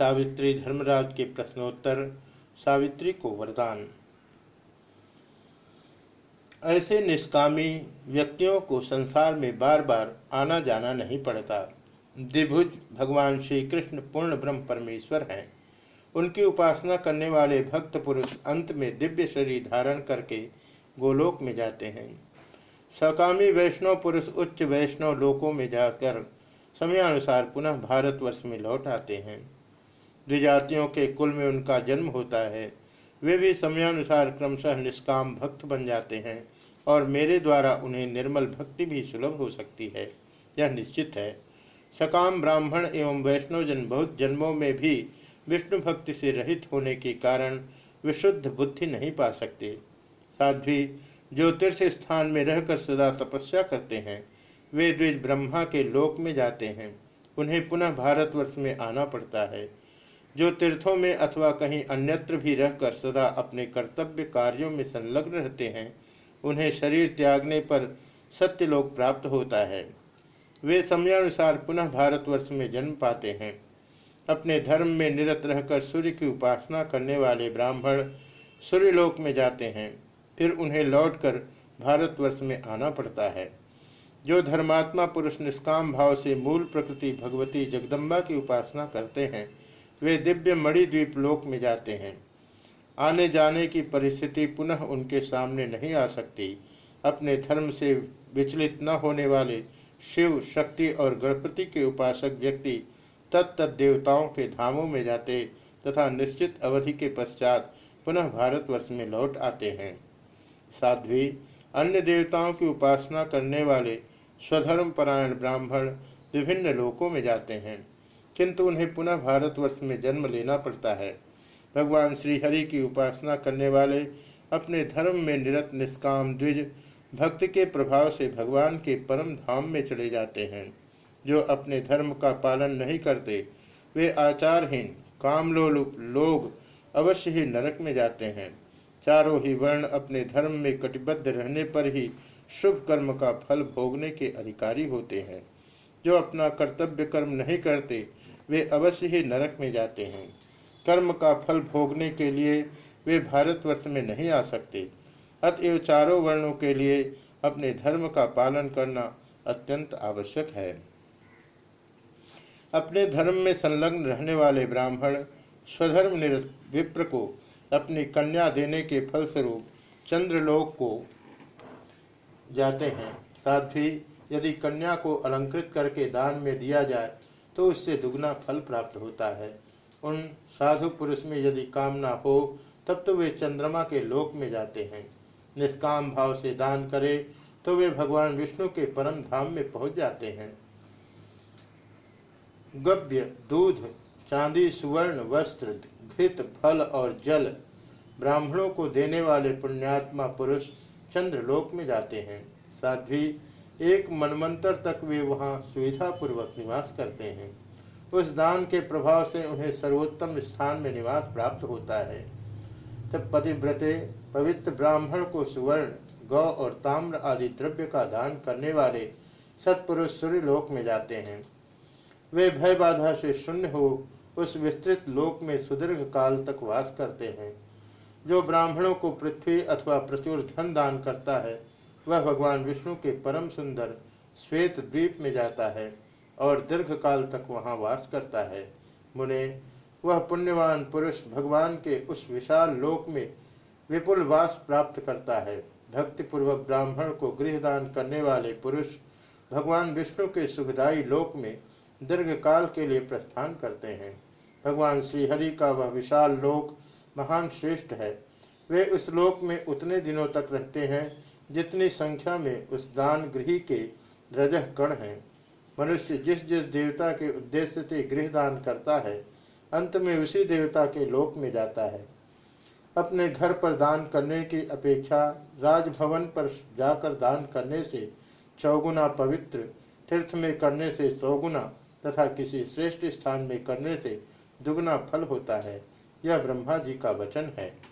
सावित्री धर्मराज के प्रश्नोत्तर, सावित्री को वरदान। ऐसे निष्कामी व्यक्तियों को संसार में बार बार आना जाना नहीं पड़ता। द्विभुज भगवान श्री कृष्ण पूर्ण ब्रह्म परमेश्वर हैं। उनकी उपासना करने वाले भक्त पुरुष अंत में दिव्य शरीर धारण करके गोलोक में जाते हैं। सकामी वैष्णव पुरुष उच्च वैष्णव लोकों में जाकर समयानुसार पुनः भारतवर्ष में लौट आते हैं। द्विजातियों के कुल में उनका जन्म होता है। वे भी समयानुसार क्रमशः निष्काम भक्त बन जाते हैं और मेरे द्वारा उन्हें निर्मल भक्ति भी सुलभ हो सकती है। यह निश्चित है। सकाम ब्राह्मण एवं वैष्णव जन बहुत जन्मों में भी विष्णु भक्ति से रहित होने के कारण विशुद्ध बुद्धि नहीं पा सकते। साध्वी जो तीर्थ स्थान में रहकर सदा तपस्या करते हैं। वे द्विज ब्रह्मा के लोक में जाते हैं। उन्हें पुनः भारतवर्ष में आना पड़ता है। जो तीर्थों में अथवा कहीं अन्यत्र भी रहकर सदा अपने कर्तव्य कार्यों में संलग्न रहते हैं, उन्हें शरीर त्यागने पर सत्यलोक प्राप्त होता है। वे समयानुसार पुनः भारतवर्ष में जन्म पाते हैं। अपने धर्म में निरत रहकर सूर्य की उपासना करने वाले ब्राह्मण सूर्यलोक में जाते हैं, फिर उन्हें लौटकर भारतवर्ष में आना पड़ता है। जो धर्मात्मा पुरुष निष्काम भाव से मूल प्रकृति भगवती जगदम्बा की उपासना करते हैं वे दिव्य मणिद्वीप लोक में जाते हैं। आने जाने की परिस्थिति पुनः उनके सामने नहीं आ सकती। अपने धर्म से विचलित न होने वाले शिव, शक्ति और गणपति के उपासक व्यक्ति तत्त देवताओं के धामों में जाते तथा निश्चित अवधि के पश्चात पुनः भारतवर्ष में लौट आते हैं। साध्वी, अन्य देवताओं की उपासना करने वाले स्वधर्म परायण ब्राह्मण विभिन्न लोकों में जाते हैं। किंतु उन्हें पुनः भारतवर्ष में जन्म लेना पड़ता है। भगवान श्रीहरि की उपासना करने वाले, अपने धर्म में निरत निष्काम द्विज, भक्ति के प्रभाव से भगवान के परम धाम में चले जाते हैं। जो अपने धर्म का पालन नहीं करते, वे आचारहीन, कामलोलुप लोग अवश्य ही नरक में जाते हैं। चारों ही वर्ण अपने धर्म में कटिबद्ध रहने पर ही शुभ कर्म का फल भोगने के अधिकारी होते हैं। जो अपना कर्तव्य कर्म नहीं करते वे अवश्य ही नरक में जाते हैं। कर्म का फल भोगने के लिए वे भारतवर्ष में नहीं आ सकते। अतएव चारों वर्णों के लिए अपने धर्म का पालन करना अत्यंत आवश्यक है। अपने धर्म में संलग्न रहने वाले ब्राह्मण स्वधर्म विप्र को अपनी कन्या देने के फलस्वरूप चंद्रलोक को जाते हैं। साथ ही यदि कन्या को अलंकृत करके दान में दिया जाए तो उससे दुगना फल प्राप्त होता है। उन साधु पुरुष में यदि कामना हो, तब तो वे चंद्रमा के लोक में जाते हैं। निष्काम भाव से दान करे तो वे भगवान विष्णु के परम धाम में पहुँच जाते हैं। गव्य, दूध, चांदी, सुवर्ण, वस्त्र, घृत, फल और जल, ब्राह्मणों को देने वाले पुण्यात्मा पुरुष चंद्रलोक में जाते हैं। साध्वी एक मनमंत्र तक वे वहाँ सुविधा पूर्वक निवास करते हैं। उस दान के प्रभाव से उन्हें सर्वोत्तम स्थान में निवास प्राप्त होता है। तब पतिव्रते, पवित्र ब्राह्मण को सुवर्ण, गौ और ताम्र आदि द्रव्य का दान करने वाले सत्पुरुष सूर्यलोक में जाते हैं। वे भय बाधा से शून्य हो उस विस्तृत लोक में सुदीर्घ काल तक वास करते हैं। जो ब्राह्मणों को पृथ्वी अथवा प्रचुर धन दान करता है वह भगवान विष्णु के परम सुंदर श्वेत द्वीप में जाता है और दीर्घ काल तक वहाँ वास करता है। मुने, वह पुण्यवान पुरुष भगवान के उस विशाल लोक में विपुल वास प्राप्त करता है। भक्ति पूर्वक ब्राह्मण को गृहदान करने वाले पुरुष भगवान विष्णु के सुखदायी लोक में दीर्घ काल के लिए प्रस्थान करते हैं। भगवान श्रीहरि का वह विशाल लोक महान श्रेष्ठ है। वे उस लोक में उतने दिनों तक रहते हैं जितनी संख्या में उस दान गृह के रजह कण हैं, मनुष्य जिस जिस देवता के उद्देश्य से गृह दान करता है, अंत में उसी देवता के लोक में जाता है। अपने घर पर दान करने की अपेक्षा राजभवन पर जाकर दान करने से चौगुना पवित्र, तीर्थ में करने से सौगुना तथा किसी श्रेष्ठ स्थान में करने से दुगुना फल होता है। यह ब्रह्मा जी का वचन है।